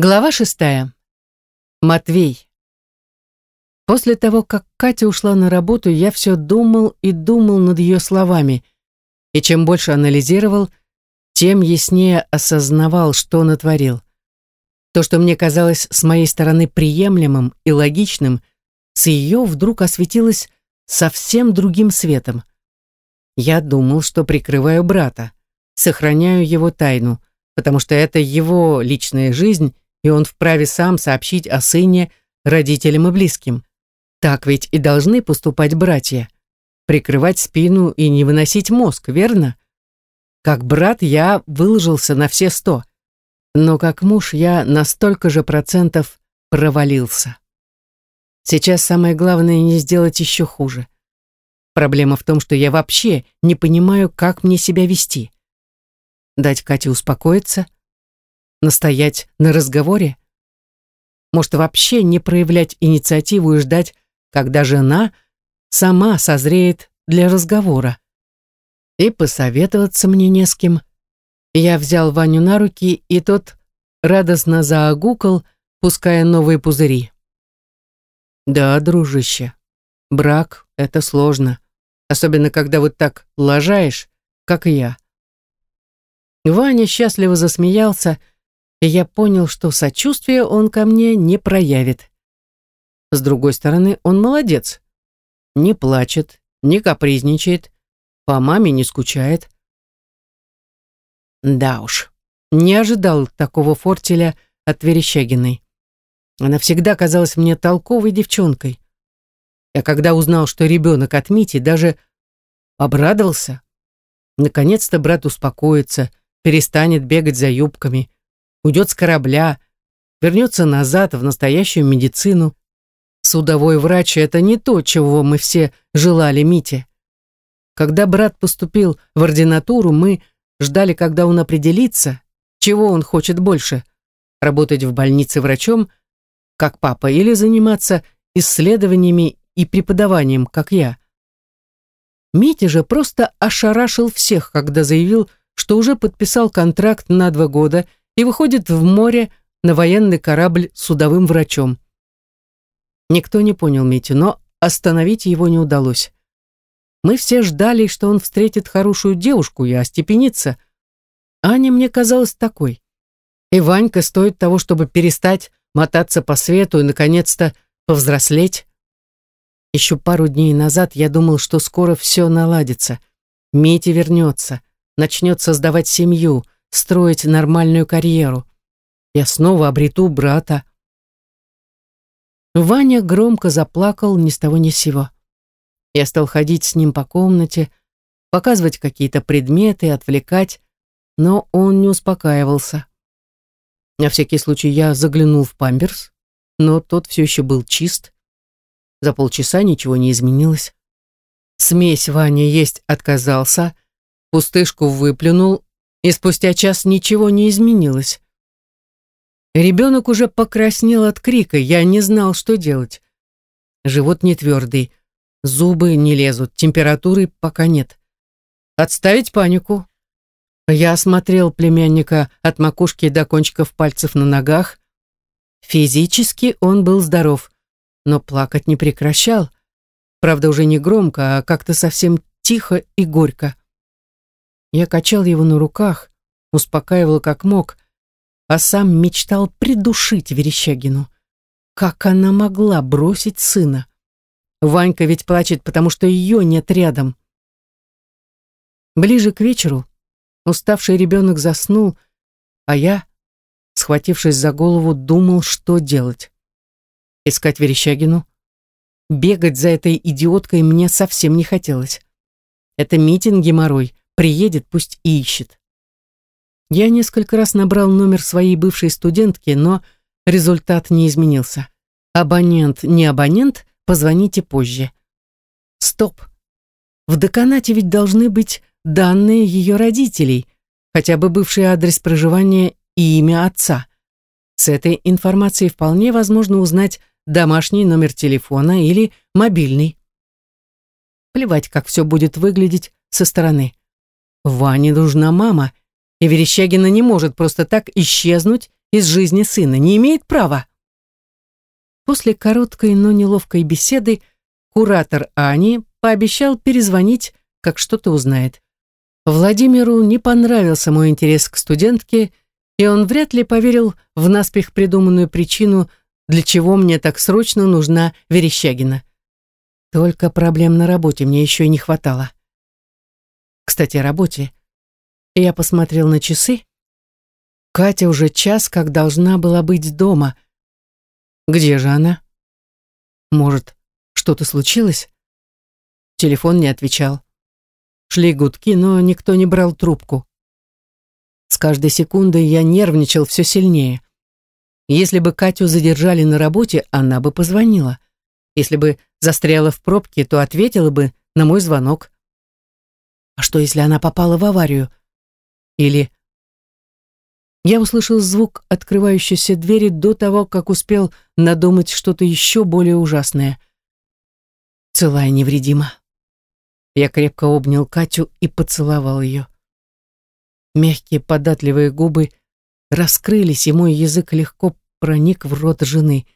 Глава шестая. Матвей. После того, как Катя ушла на работу, я все думал и думал над ее словами. И чем больше анализировал, тем яснее осознавал, что натворил. То, что мне казалось с моей стороны приемлемым и логичным, с ее вдруг осветилось совсем другим светом. Я думал, что прикрываю брата, сохраняю его тайну, потому что это его личная жизнь, и он вправе сам сообщить о сыне родителям и близким. Так ведь и должны поступать братья. Прикрывать спину и не выносить мозг, верно? Как брат я выложился на все сто. Но как муж я на столько же процентов провалился. Сейчас самое главное не сделать еще хуже. Проблема в том, что я вообще не понимаю, как мне себя вести. Дать Кате успокоиться – Настоять на разговоре? Может, вообще не проявлять инициативу и ждать, когда жена сама созреет для разговора? И посоветоваться мне не с кем. Я взял Ваню на руки, и тот радостно заагукал, пуская новые пузыри. Да, дружище, брак — это сложно, особенно когда вот так лажаешь, как я. Ваня счастливо засмеялся, и я понял, что сочувствия он ко мне не проявит. С другой стороны, он молодец. Не плачет, не капризничает, по маме не скучает. Да уж, не ожидал такого фортеля от Верещагиной. Она всегда казалась мне толковой девчонкой. Я когда узнал, что ребенок от Мити, даже обрадовался. Наконец-то брат успокоится, перестанет бегать за юбками, уйдет с корабля, вернется назад в настоящую медицину. Судовой врач — это не то, чего мы все желали Мите. Когда брат поступил в ординатуру, мы ждали, когда он определится, чего он хочет больше — работать в больнице врачом, как папа, или заниматься исследованиями и преподаванием, как я. Митя же просто ошарашил всех, когда заявил, что уже подписал контракт на два года и выходит в море на военный корабль судовым врачом. Никто не понял Митю, но остановить его не удалось. Мы все ждали, что он встретит хорошую девушку и остепенится. Аня мне казалась такой. И Ванька стоит того, чтобы перестать мотаться по свету и, наконец-то, повзрослеть. Еще пару дней назад я думал, что скоро все наладится. Митя вернется, начнет создавать семью — строить нормальную карьеру. Я снова обрету брата. Ваня громко заплакал ни с того ни с сего. Я стал ходить с ним по комнате, показывать какие-то предметы, отвлекать, но он не успокаивался. На всякий случай я заглянул в памперс, но тот все еще был чист. За полчаса ничего не изменилось. Смесь Ваня есть отказался, пустышку выплюнул и спустя час ничего не изменилось. Ребенок уже покраснел от крика, я не знал, что делать. Живот не твердый, зубы не лезут, температуры пока нет. Отставить панику. Я осмотрел племянника от макушки до кончиков пальцев на ногах. Физически он был здоров, но плакать не прекращал. Правда, уже не громко, а как-то совсем тихо и горько. Я качал его на руках, успокаивал как мог, а сам мечтал придушить Верещагину. Как она могла бросить сына? Ванька ведь плачет, потому что ее нет рядом. Ближе к вечеру уставший ребенок заснул, а я, схватившись за голову, думал, что делать. Искать Верещагину? Бегать за этой идиоткой мне совсем не хотелось. Это митинги морой, Приедет, пусть и ищет. Я несколько раз набрал номер своей бывшей студентки, но результат не изменился. Абонент, не абонент, позвоните позже. Стоп. В деканате ведь должны быть данные ее родителей, хотя бы бывший адрес проживания и имя отца. С этой информацией вполне возможно узнать домашний номер телефона или мобильный. Плевать, как все будет выглядеть со стороны. Ване нужна мама, и Верещагина не может просто так исчезнуть из жизни сына, не имеет права. После короткой, но неловкой беседы куратор Ани пообещал перезвонить, как что-то узнает. Владимиру не понравился мой интерес к студентке, и он вряд ли поверил в наспех придуманную причину, для чего мне так срочно нужна Верещагина. Только проблем на работе мне еще и не хватало. Кстати, о работе. Я посмотрел на часы. Катя уже час как должна была быть дома. Где же она? Может, что-то случилось? Телефон не отвечал. Шли гудки, но никто не брал трубку. С каждой секундой я нервничал все сильнее. Если бы Катю задержали на работе, она бы позвонила. Если бы застряла в пробке, то ответила бы на мой звонок. А что, если она попала в аварию? Или... Я услышал звук открывающейся двери до того, как успел надумать что-то еще более ужасное. Целая невредима. Я крепко обнял Катю и поцеловал ее. Мягкие податливые губы раскрылись, и мой язык легко проник в рот жены.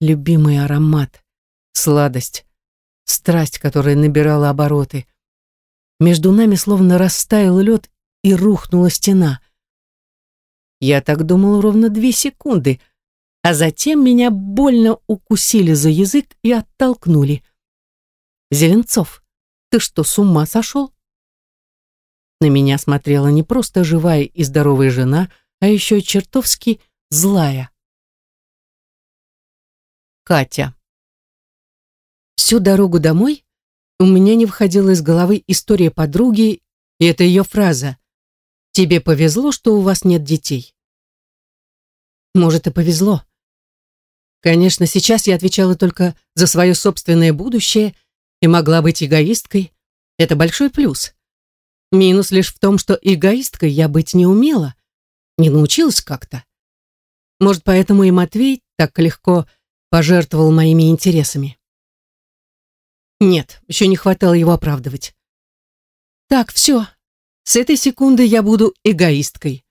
Любимый аромат, сладость, страсть, которая набирала обороты. Между нами словно растаял лед и рухнула стена. Я так думал ровно две секунды, а затем меня больно укусили за язык и оттолкнули. Зеленцов. Ты что, с ума сошел? На меня смотрела не просто живая и здоровая жена, а еще чертовски злая. Катя. Всю дорогу домой у меня не входила из головы история подруги, и это ее фраза «Тебе повезло, что у вас нет детей». Может, и повезло. Конечно, сейчас я отвечала только за свое собственное будущее и могла быть эгоисткой. Это большой плюс. Минус лишь в том, что эгоисткой я быть не умела, не научилась как-то. Может, поэтому и Матвей так легко пожертвовал моими интересами. Нет, еще не хватало его оправдывать. Так, все. С этой секунды я буду эгоисткой.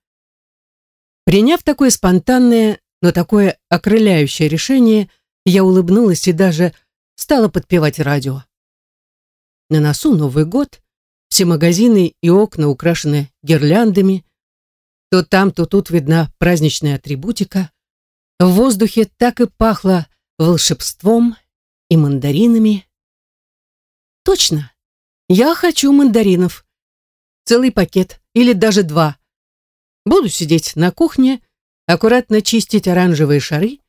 Приняв такое спонтанное, но такое окрыляющее решение, я улыбнулась и даже стала подпевать радио. На носу Новый год, все магазины и окна украшены гирляндами. То там, то тут видна праздничная атрибутика. В воздухе так и пахло волшебством и мандаринами. Точно, я хочу мандаринов. Целый пакет или даже два. Буду сидеть на кухне, аккуратно чистить оранжевые шары,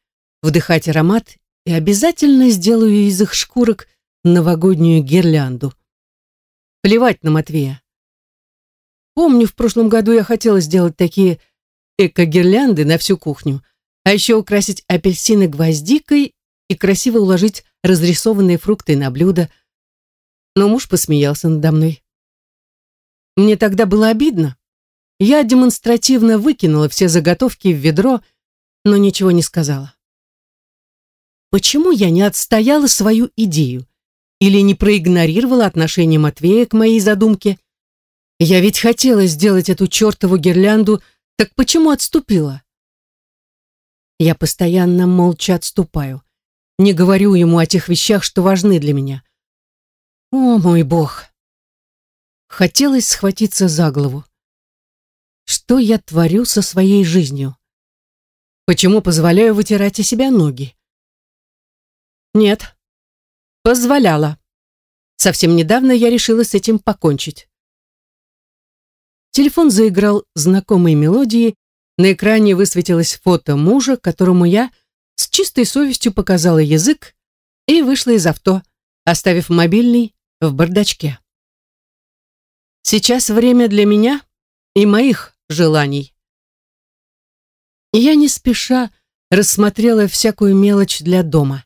вдыхать аромат и обязательно сделаю из их шкурок новогоднюю гирлянду. Плевать на Матвея. Помню, в прошлом году я хотела сделать такие эко-гирлянды на всю кухню, а еще украсить апельсины гвоздикой и красиво уложить разрисованные фрукты на блюдо. Но муж посмеялся надо мной. Мне тогда было обидно. Я демонстративно выкинула все заготовки в ведро, но ничего не сказала. Почему я не отстояла свою идею? или не проигнорировала отношение Матвея к моей задумке. Я ведь хотела сделать эту чертову гирлянду, так почему отступила? Я постоянно молча отступаю. Не говорю ему о тех вещах, что важны для меня. О, мой бог! Хотелось схватиться за голову. Что я творю со своей жизнью? Почему позволяю вытирать из себя ноги? Нет, Позволяла. Совсем недавно я решила с этим покончить. Телефон заиграл знакомые мелодии, на экране высветилось фото мужа, которому я с чистой совестью показала язык и вышла из авто, оставив мобильный в бардачке. Сейчас время для меня и моих желаний. Я не спеша рассмотрела всякую мелочь для дома.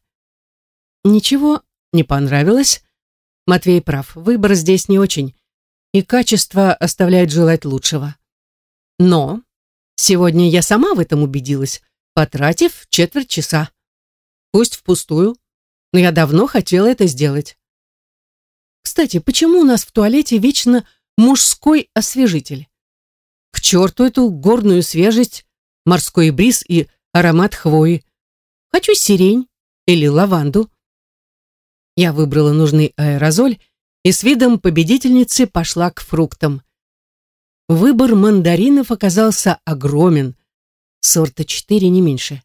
Ничего не понравилось? Матвей прав, выбор здесь не очень, и качество оставляет желать лучшего. Но сегодня я сама в этом убедилась, потратив четверть часа. Пусть впустую, но я давно хотела это сделать. Кстати, почему у нас в туалете вечно мужской освежитель? К черту эту горную свежесть, морской бриз и аромат хвои. Хочу сирень или лаванду. Я выбрала нужный аэрозоль и с видом победительницы пошла к фруктам. Выбор мандаринов оказался огромен. Сорта четыре, не меньше.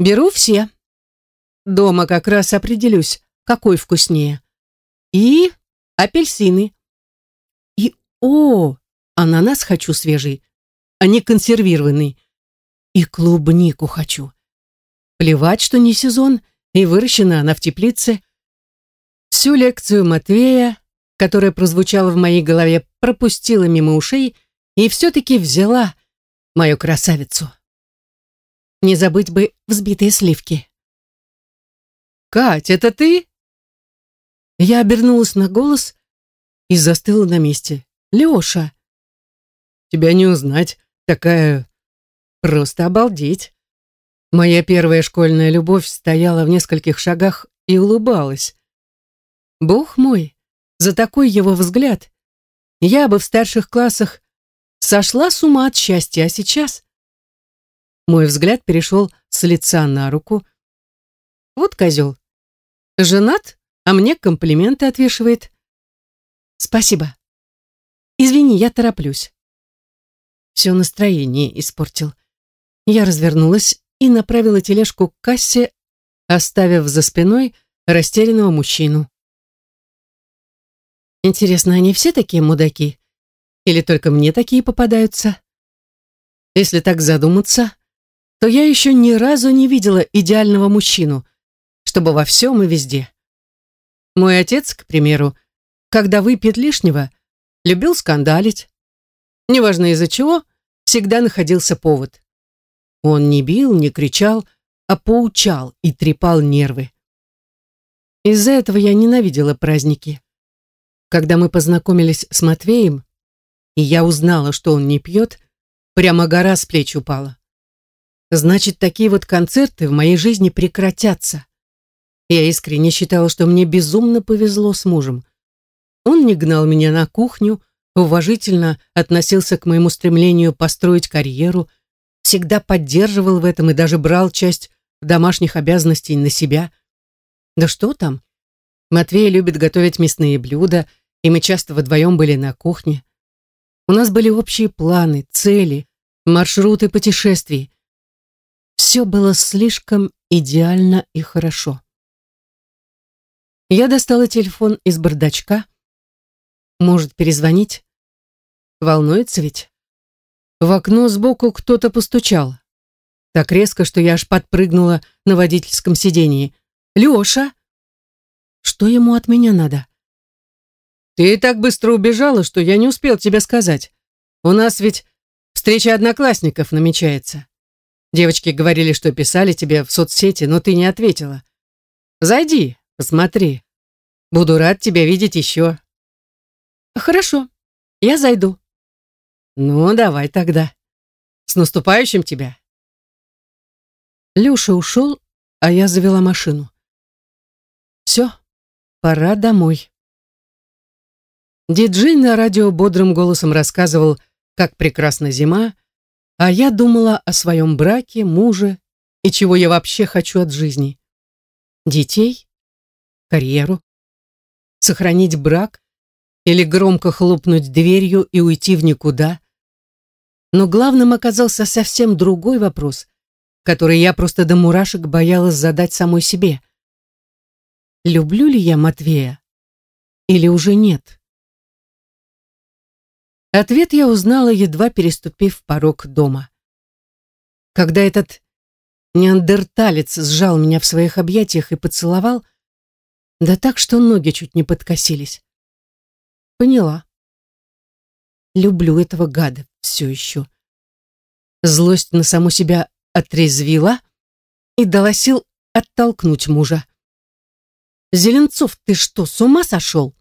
Беру все. Дома как раз определюсь, какой вкуснее. И апельсины. И, о, ананас хочу свежий, а не консервированный. И клубнику хочу. Плевать, что не сезон, и выращена она в теплице. Всю лекцию Матвея, которая прозвучала в моей голове, пропустила мимо ушей и все-таки взяла мою красавицу. Не забыть бы взбитые сливки. «Кать, это ты?» Я обернулась на голос и застыла на месте. «Леша!» «Тебя не узнать, такая... просто обалдеть!» Моя первая школьная любовь стояла в нескольких шагах и улыбалась. Бог мой, за такой его взгляд я бы в старших классах сошла с ума от счастья, а сейчас... Мой взгляд перешел с лица на руку. Вот козел. Женат, а мне комплименты отвешивает. Спасибо. Извини, я тороплюсь. Все настроение испортил. Я развернулась и направила тележку к кассе, оставив за спиной растерянного мужчину. Интересно, они все такие мудаки? Или только мне такие попадаются? Если так задуматься, то я еще ни разу не видела идеального мужчину, чтобы во всем и везде. Мой отец, к примеру, когда выпьет лишнего, любил скандалить. Неважно из-за чего, всегда находился повод. Он не бил, не кричал, а поучал и трепал нервы. Из-за этого я ненавидела праздники. Когда мы познакомились с Матвеем, и я узнала, что он не пьет, прямо гора с плеч упала. Значит, такие вот концерты в моей жизни прекратятся. Я искренне считала, что мне безумно повезло с мужем. Он не гнал меня на кухню, уважительно относился к моему стремлению построить карьеру, всегда поддерживал в этом и даже брал часть домашних обязанностей на себя. Да что там, Матвей любит готовить мясные блюда, и мы часто вдвоем были на кухне. У нас были общие планы, цели, маршруты путешествий. Все было слишком идеально и хорошо. Я достала телефон из бардачка. Может, перезвонить? Волнуется ведь? В окно сбоку кто-то постучал. Так резко, что я аж подпрыгнула на водительском сидении. «Леша!» Что ему от меня надо? Ты так быстро убежала, что я не успел тебе сказать. У нас ведь встреча одноклассников намечается. Девочки говорили, что писали тебе в соцсети, но ты не ответила. Зайди, посмотри. Буду рад тебя видеть еще. Хорошо, я зайду. Ну, давай тогда. С наступающим тебя. Люша ушел, а я завела машину. Все, Пора домой. Диджей на радио бодрым голосом рассказывал, как прекрасна зима, а я думала о своем браке, муже и чего я вообще хочу от жизни. Детей? Карьеру? Сохранить брак? Или громко хлопнуть дверью и уйти в никуда? Но главным оказался совсем другой вопрос, который я просто до мурашек боялась задать самой себе люблю ли я Матвея или уже нет? Ответ я узнала, едва переступив порог дома. Когда этот неандерталец сжал меня в своих объятиях и поцеловал, да так, что ноги чуть не подкосились. Поняла. Люблю этого гада все еще. Злость на саму себя отрезвила и дала сил оттолкнуть мужа. Зеленцов, ты что, с ума сошел?